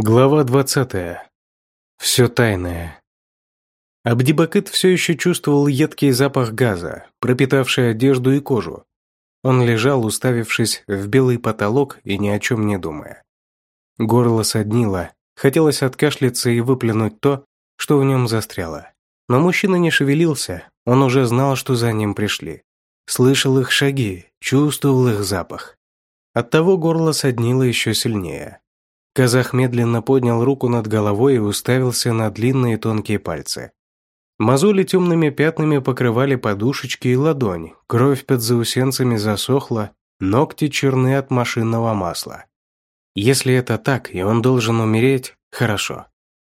Глава 20. Все тайное. Абдибакыт все еще чувствовал едкий запах газа, пропитавший одежду и кожу. Он лежал, уставившись в белый потолок и ни о чем не думая. Горло соднило, хотелось откашляться и выплюнуть то, что в нем застряло. Но мужчина не шевелился, он уже знал, что за ним пришли. Слышал их шаги, чувствовал их запах. Оттого горло соднило еще сильнее. Казах медленно поднял руку над головой и уставился на длинные тонкие пальцы. Мозоли темными пятнами покрывали подушечки и ладонь, кровь под заусенцами засохла, ногти черны от машинного масла. Если это так, и он должен умереть, хорошо.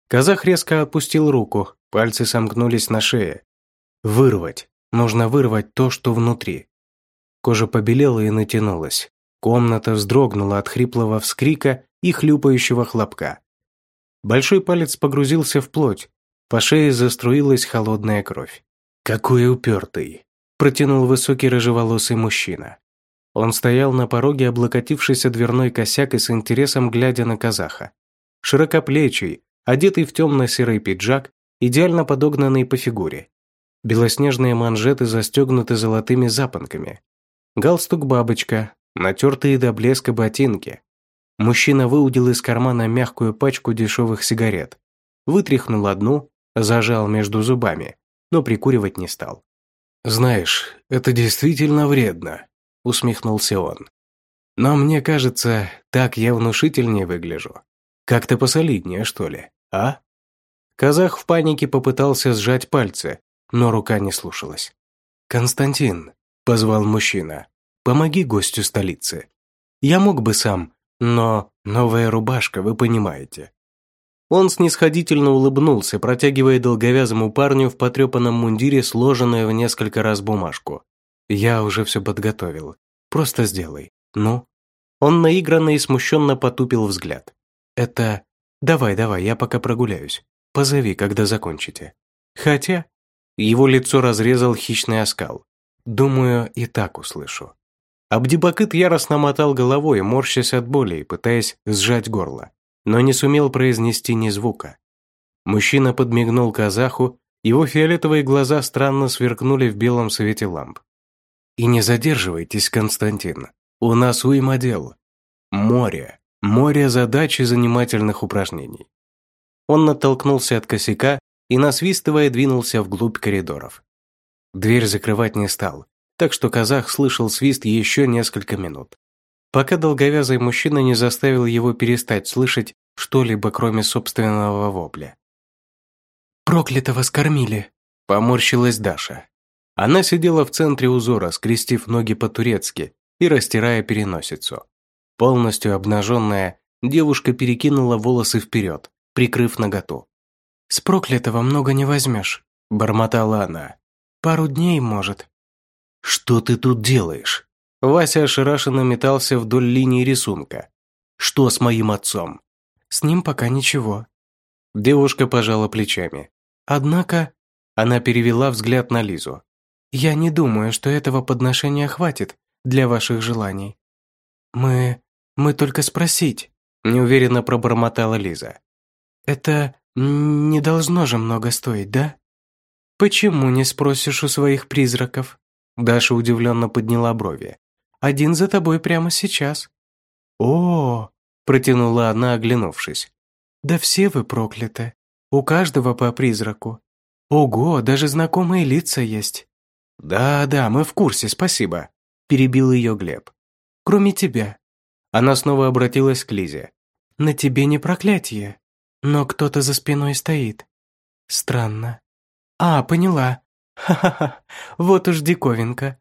Казах резко отпустил руку, пальцы сомкнулись на шее. Вырвать. Нужно вырвать то, что внутри. Кожа побелела и натянулась. Комната вздрогнула от хриплого вскрика и хлюпающего хлопка. Большой палец погрузился в плоть, по шее заструилась холодная кровь. «Какой упертый!» – протянул высокий рыжеволосый мужчина. Он стоял на пороге, облокотившись о дверной косяк и с интересом глядя на казаха. Широкоплечий, одетый в темно-серый пиджак, идеально подогнанный по фигуре. Белоснежные манжеты застегнуты золотыми запонками. Галстук-бабочка, натертые до блеска ботинки, Мужчина выудил из кармана мягкую пачку дешевых сигарет. Вытряхнул одну, зажал между зубами, но прикуривать не стал. «Знаешь, это действительно вредно», — усмехнулся он. «Но мне кажется, так я внушительнее выгляжу. Как-то посолиднее, что ли, а?» Казах в панике попытался сжать пальцы, но рука не слушалась. «Константин», — позвал мужчина, — «помоги гостю столицы. Я мог бы сам, но новая рубашка, вы понимаете. Он снисходительно улыбнулся, протягивая долговязому парню в потрепанном мундире сложенную в несколько раз бумажку. «Я уже все подготовил. Просто сделай. Ну?» Он наигранно и смущенно потупил взгляд. «Это... Давай, давай, я пока прогуляюсь. Позови, когда закончите. Хотя...» Его лицо разрезал хищный оскал. «Думаю, и так услышу». Абдибакыт яростно мотал головой, морщась от боли и пытаясь сжать горло, но не сумел произнести ни звука. Мужчина подмигнул казаху, его фиолетовые глаза странно сверкнули в белом свете ламп. «И не задерживайтесь, Константин, у нас уйма дел. Море, море задач и занимательных упражнений». Он натолкнулся от косяка и, насвистывая, двинулся вглубь коридоров. Дверь закрывать не стал, так что казах слышал свист еще несколько минут. Пока долговязый мужчина не заставил его перестать слышать что-либо, кроме собственного вопля. «Проклятого скормили!» – поморщилась Даша. Она сидела в центре узора, скрестив ноги по-турецки и растирая переносицу. Полностью обнаженная, девушка перекинула волосы вперед, прикрыв наготу. «С проклятого много не возьмешь», – бормотала она. «Пару дней, может, «Что ты тут делаешь?» Вася ошарашенно метался вдоль линии рисунка. «Что с моим отцом?» «С ним пока ничего». Девушка пожала плечами. «Однако...» Она перевела взгляд на Лизу. «Я не думаю, что этого подношения хватит для ваших желаний. Мы... мы только спросить», неуверенно пробормотала Лиза. «Это не должно же много стоить, да?» «Почему не спросишь у своих призраков?» Даша удивленно подняла брови. «Один за тобой прямо сейчас». «О!» – протянула она, оглянувшись. «Да все вы прокляты. У каждого по призраку. Ого, даже знакомые лица есть». «Да-да, мы в курсе, спасибо», – перебил ее Глеб. «Кроме тебя». Она снова обратилась к Лизе. «На тебе не проклятие, но кто-то за спиной стоит. Странно». «А, поняла. «Ха-ха-ха, вот уж диковинка».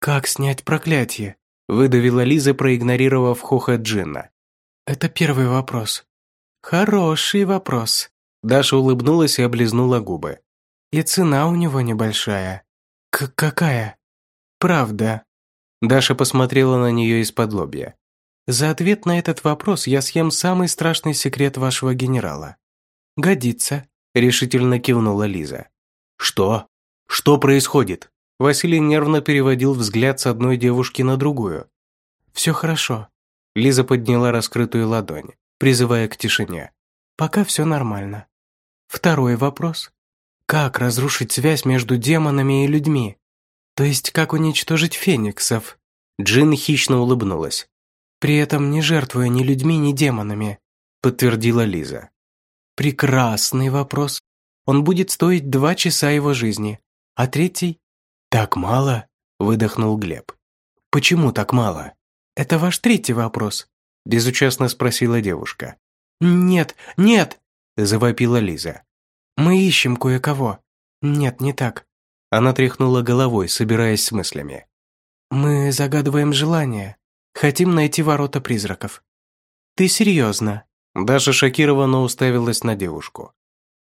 «Как снять проклятие?» – выдавила Лиза, проигнорировав хохот Джинна. «Это первый вопрос». «Хороший вопрос». Даша улыбнулась и облизнула губы. «И цена у него небольшая». К «Какая?» «Правда». Даша посмотрела на нее из-под лобья. «За ответ на этот вопрос я съем самый страшный секрет вашего генерала». «Годится», – решительно кивнула Лиза. «Что?» «Что происходит?» Василий нервно переводил взгляд с одной девушки на другую. «Все хорошо». Лиза подняла раскрытую ладонь, призывая к тишине. Пока все нормально. Второй вопрос. Как разрушить связь между демонами и людьми? То есть, как уничтожить фениксов? Джин хищно улыбнулась. При этом не жертвуя ни людьми, ни демонами, подтвердила Лиза. Прекрасный вопрос. Он будет стоить два часа его жизни. А третий? Так мало? Выдохнул Глеб. Почему так мало? Это ваш третий вопрос. Безучастно спросила девушка. Нет, нет, завопила Лиза. Мы ищем кое-кого. Нет, не так. Она тряхнула головой, собираясь с мыслями. Мы загадываем желание. Хотим найти ворота призраков. Ты серьезно? Даша шокированно уставилась на девушку.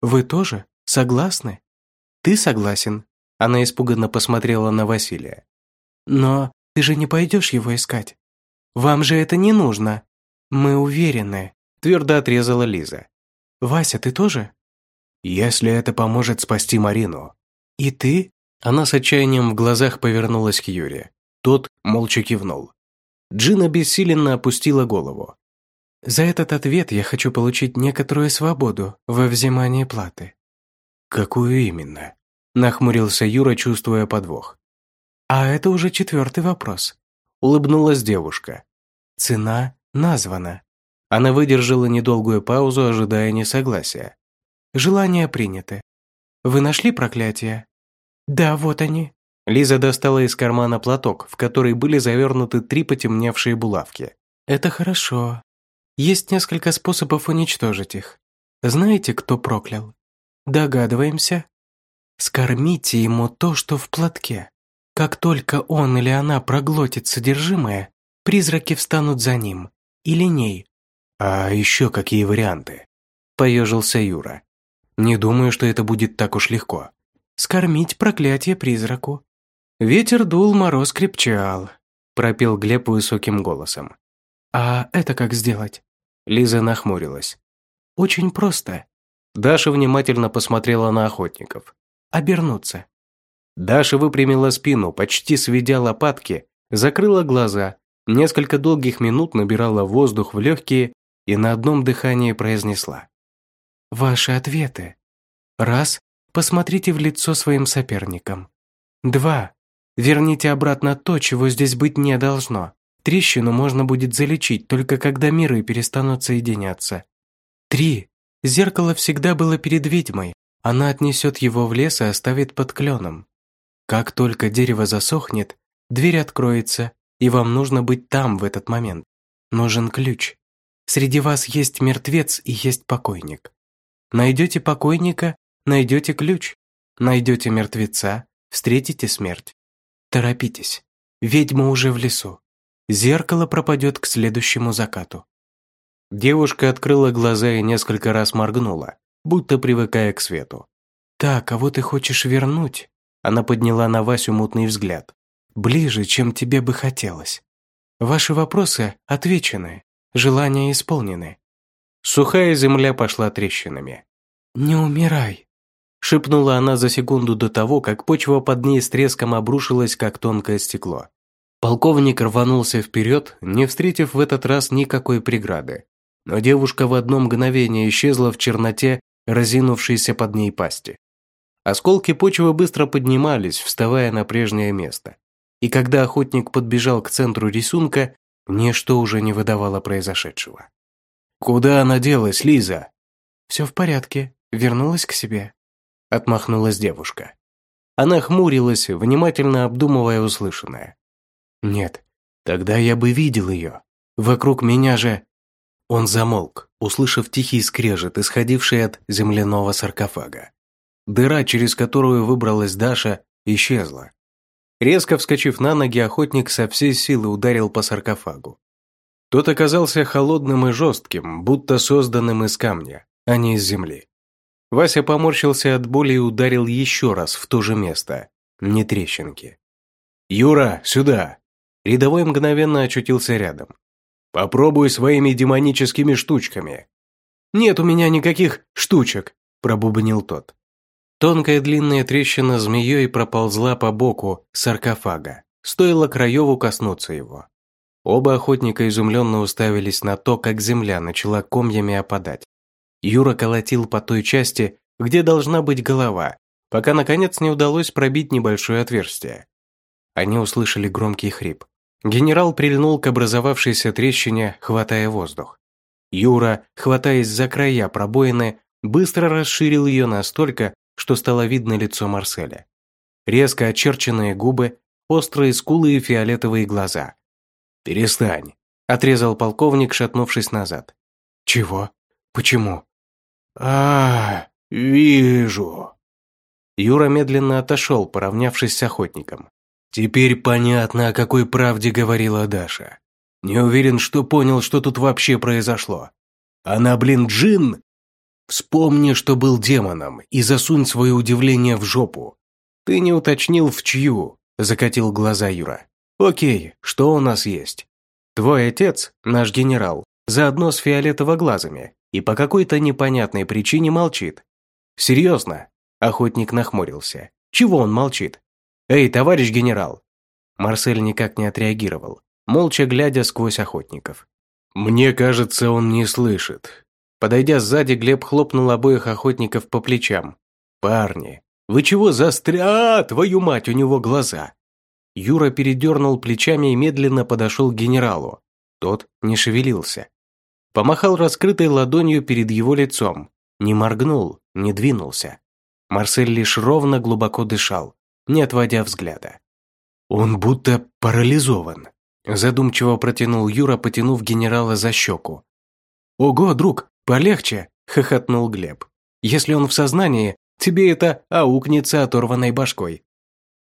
Вы тоже? Согласны? Ты согласен? Она испуганно посмотрела на Василия. Но ты же не пойдешь его искать. Вам же это не нужно. Мы уверены, твердо отрезала Лиза. Вася, ты тоже? Если это поможет спасти Марину. И ты? Она с отчаянием в глазах повернулась к Юре. Тот молча кивнул. Джина бессиленно опустила голову. «За этот ответ я хочу получить некоторую свободу во взимании платы». «Какую именно?» – нахмурился Юра, чувствуя подвох. «А это уже четвертый вопрос», – улыбнулась девушка. «Цена названа». Она выдержала недолгую паузу, ожидая несогласия. «Желания приняты. Вы нашли проклятие?» «Да, вот они», Лиза достала из кармана платок, в который были завернуты три потемневшие булавки. «Это хорошо. Есть несколько способов уничтожить их. Знаете, кто проклял? Догадываемся? Скормите ему то, что в платке. Как только он или она проглотит содержимое, призраки встанут за ним. Или ней. А еще какие варианты? Поежился Юра. Не думаю, что это будет так уж легко. Скормить проклятие призраку. Ветер дул, мороз крепчал, пропел Глеб высоким голосом. А это как сделать? Лиза нахмурилась. Очень просто. Даша внимательно посмотрела на охотников. Обернуться. Даша выпрямила спину, почти сведя лопатки, закрыла глаза, несколько долгих минут набирала воздух в легкие и на одном дыхании произнесла. «Ваши ответы. Раз. Посмотрите в лицо своим соперникам. Два. Верните обратно то, чего здесь быть не должно. Трещину можно будет залечить, только когда миры перестанут соединяться. Три. Зеркало всегда было перед ведьмой. Она отнесет его в лес и оставит под кленом. Как только дерево засохнет, дверь откроется, и вам нужно быть там в этот момент. Нужен ключ. Среди вас есть мертвец и есть покойник. Найдете покойника, найдете ключ. Найдете мертвеца, встретите смерть. Торопитесь. Ведьма уже в лесу. Зеркало пропадет к следующему закату. Девушка открыла глаза и несколько раз моргнула, будто привыкая к свету. «Так, а вот ты хочешь вернуть?» Она подняла на Васю мутный взгляд. «Ближе, чем тебе бы хотелось. Ваши вопросы отвечены, желания исполнены». Сухая земля пошла трещинами. «Не умирай», шепнула она за секунду до того, как почва под ней с треском обрушилась, как тонкое стекло. Полковник рванулся вперед, не встретив в этот раз никакой преграды. Но девушка в одно мгновение исчезла в черноте, разинувшейся под ней пасти. Осколки почвы быстро поднимались, вставая на прежнее место. И когда охотник подбежал к центру рисунка, ничто уже не выдавало произошедшего. «Куда она делась, Лиза?» «Все в порядке. Вернулась к себе», отмахнулась девушка. Она хмурилась, внимательно обдумывая услышанное. «Нет, тогда я бы видел ее. Вокруг меня же...» Он замолк, услышав тихий скрежет, исходивший от земляного саркофага. Дыра, через которую выбралась Даша, исчезла. Резко вскочив на ноги, охотник со всей силы ударил по саркофагу. Тот оказался холодным и жестким, будто созданным из камня, а не из земли. Вася поморщился от боли и ударил еще раз в то же место. Не трещинки. «Юра, сюда!» Рядовой мгновенно очутился рядом. «Попробуй своими демоническими штучками». «Нет у меня никаких штучек», – пробубнил тот. Тонкая длинная трещина змеей проползла по боку саркофага. Стоило Краеву коснуться его. Оба охотника изумленно уставились на то, как земля начала комьями опадать. Юра колотил по той части, где должна быть голова, пока наконец не удалось пробить небольшое отверстие. Они услышали громкий хрип. Генерал прильнул к образовавшейся трещине, хватая воздух. Юра, хватаясь за края пробоины, быстро расширил ее настолько, что стало видно лицо Марселя. Резко очерченные губы, острые скулы и фиолетовые глаза. «Перестань», – отрезал полковник, шатнувшись назад. «Чего? Почему?» а, вижу». Юра медленно отошел, поравнявшись с охотником. «Теперь понятно, о какой правде говорила Даша. Не уверен, что понял, что тут вообще произошло. Она, блин, джин? Вспомни, что был демоном, и засунь свое удивление в жопу. Ты не уточнил, в чью, закатил глаза Юра. Окей, что у нас есть? Твой отец, наш генерал, заодно с фиолетово-глазами, и по какой-то непонятной причине молчит. Серьезно? Охотник нахмурился. Чего он молчит? Эй, товарищ генерал! Марсель никак не отреагировал, молча глядя сквозь охотников. «Мне кажется, он не слышит». Подойдя сзади, Глеб хлопнул обоих охотников по плечам. «Парни, вы чего застря... А, твою мать, у него глаза!» Юра передернул плечами и медленно подошел к генералу. Тот не шевелился. Помахал раскрытой ладонью перед его лицом. Не моргнул, не двинулся. Марсель лишь ровно глубоко дышал, не отводя взгляда. «Он будто парализован», – задумчиво протянул Юра, потянув генерала за щеку. «Ого, друг, полегче!» – хохотнул Глеб. «Если он в сознании, тебе это аукнется оторванной башкой».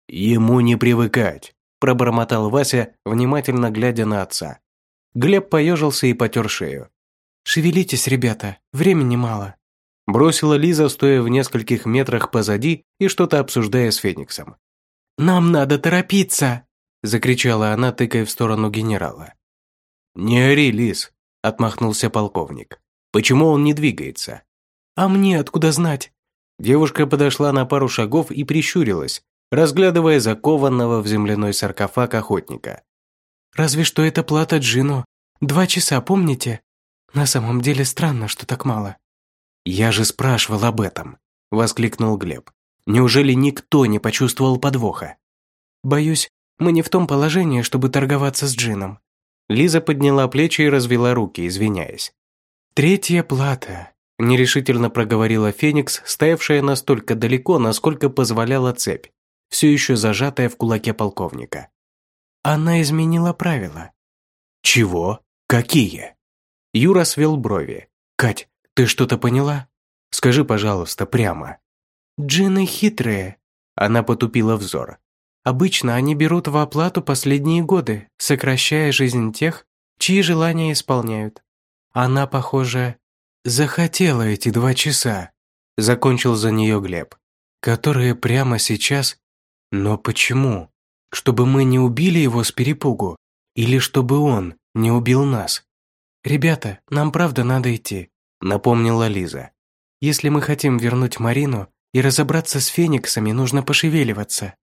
«Ему не привыкать», – пробормотал Вася, внимательно глядя на отца. Глеб поежился и потер шею. «Шевелитесь, ребята, времени мало», – бросила Лиза, стоя в нескольких метрах позади и что-то обсуждая с Фениксом. «Нам надо торопиться!» – закричала она, тыкая в сторону генерала. «Не ори, Лиз!» – отмахнулся полковник. «Почему он не двигается?» «А мне откуда знать?» Девушка подошла на пару шагов и прищурилась, разглядывая закованного в земляной саркофаг охотника. «Разве что это плата Джину. Два часа, помните? На самом деле странно, что так мало». «Я же спрашивал об этом», – воскликнул Глеб. «Неужели никто не почувствовал подвоха?» «Боюсь, мы не в том положении, чтобы торговаться с Джином». Лиза подняла плечи и развела руки, извиняясь. «Третья плата», – нерешительно проговорила Феникс, стоявшая настолько далеко, насколько позволяла цепь, все еще зажатая в кулаке полковника. «Она изменила правила». «Чего? Какие?» Юра свел брови. «Кать, ты что-то поняла? Скажи, пожалуйста, прямо». «Джинны хитрые», – она потупила взор. «Обычно они берут в оплату последние годы, сокращая жизнь тех, чьи желания исполняют. Она, похоже, захотела эти два часа», – закончил за нее Глеб. «Которые прямо сейчас? Но почему? Чтобы мы не убили его с перепугу? Или чтобы он не убил нас?» «Ребята, нам правда надо идти», – напомнила Лиза. «Если мы хотим вернуть Марину и разобраться с фениксами, нужно пошевеливаться».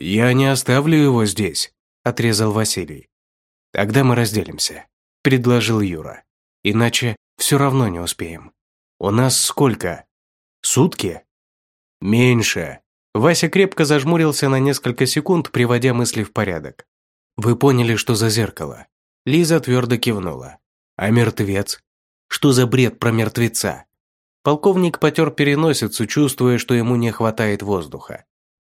«Я не оставлю его здесь», – отрезал Василий. «Тогда мы разделимся», – предложил Юра. «Иначе все равно не успеем. У нас сколько? Сутки?» «Меньше». Вася крепко зажмурился на несколько секунд, приводя мысли в порядок. «Вы поняли, что за зеркало?» Лиза твердо кивнула. А мертвец? Что за бред про мертвеца? Полковник потер переносицу, чувствуя, что ему не хватает воздуха.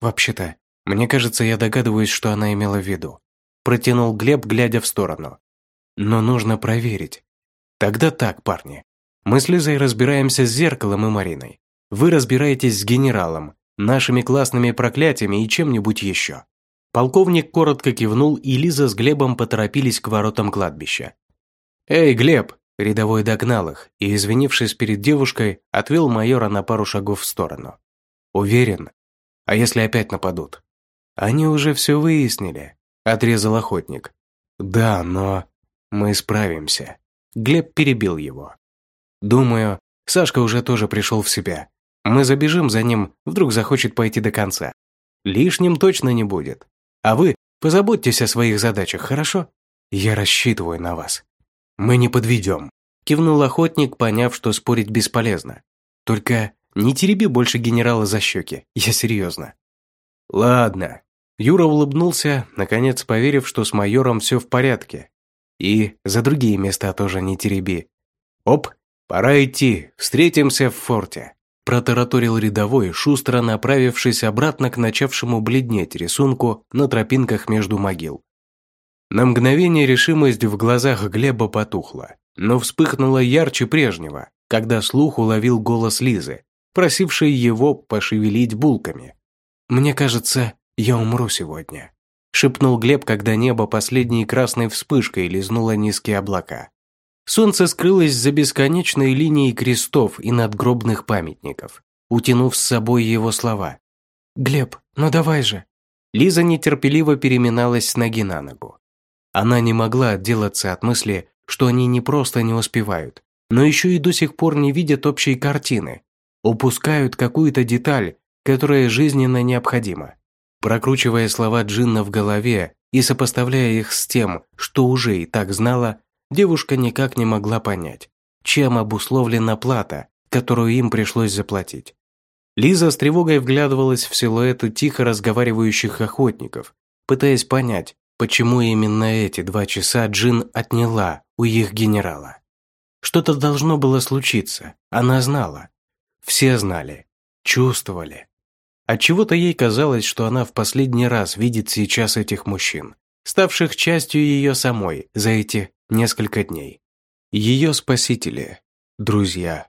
«Вообще-то, мне кажется, я догадываюсь, что она имела в виду», протянул Глеб, глядя в сторону. «Но нужно проверить. Тогда так, парни. Мы с Лизой разбираемся с зеркалом и Мариной. Вы разбираетесь с генералом, нашими классными проклятиями и чем-нибудь еще». Полковник коротко кивнул, и Лиза с Глебом поторопились к воротам кладбища. «Эй, Глеб!» Рядовой догнал их и, извинившись перед девушкой, отвел майора на пару шагов в сторону. «Уверен? А если опять нападут?» «Они уже все выяснили», – отрезал охотник. «Да, но мы справимся». Глеб перебил его. «Думаю, Сашка уже тоже пришел в себя. Мы забежим за ним, вдруг захочет пойти до конца. Лишним точно не будет. А вы позаботьтесь о своих задачах, хорошо? Я рассчитываю на вас». «Мы не подведем», – кивнул охотник, поняв, что спорить бесполезно. Только не тереби больше генерала за щеки, я серьезно. Ладно. Юра улыбнулся, наконец поверив, что с майором все в порядке. И за другие места тоже не тереби. Оп, пора идти, встретимся в форте. Протараторил рядовой, шустро направившись обратно к начавшему бледнеть рисунку на тропинках между могил. На мгновение решимость в глазах Глеба потухла, но вспыхнула ярче прежнего, когда слух уловил голос Лизы, просившей его пошевелить булками. «Мне кажется, я умру сегодня», – шепнул Глеб, когда небо последней красной вспышкой лизнуло низкие облака. Солнце скрылось за бесконечной линией крестов и надгробных памятников, утянув с собой его слова. «Глеб, ну давай же!» Лиза нетерпеливо переминалась с ноги на ногу. Она не могла отделаться от мысли, что они не просто не успевают, но еще и до сих пор не видят общей картины, упускают какую-то деталь, которая жизненно необходима. Прокручивая слова Джинна в голове и сопоставляя их с тем, что уже и так знала, девушка никак не могла понять, чем обусловлена плата, которую им пришлось заплатить. Лиза с тревогой вглядывалась в силуэты тихо разговаривающих охотников, пытаясь понять, почему именно эти два часа Джин отняла у их генерала. Что-то должно было случиться, она знала. Все знали, чувствовали. Отчего-то ей казалось, что она в последний раз видит сейчас этих мужчин, ставших частью ее самой за эти несколько дней. Ее спасители, друзья,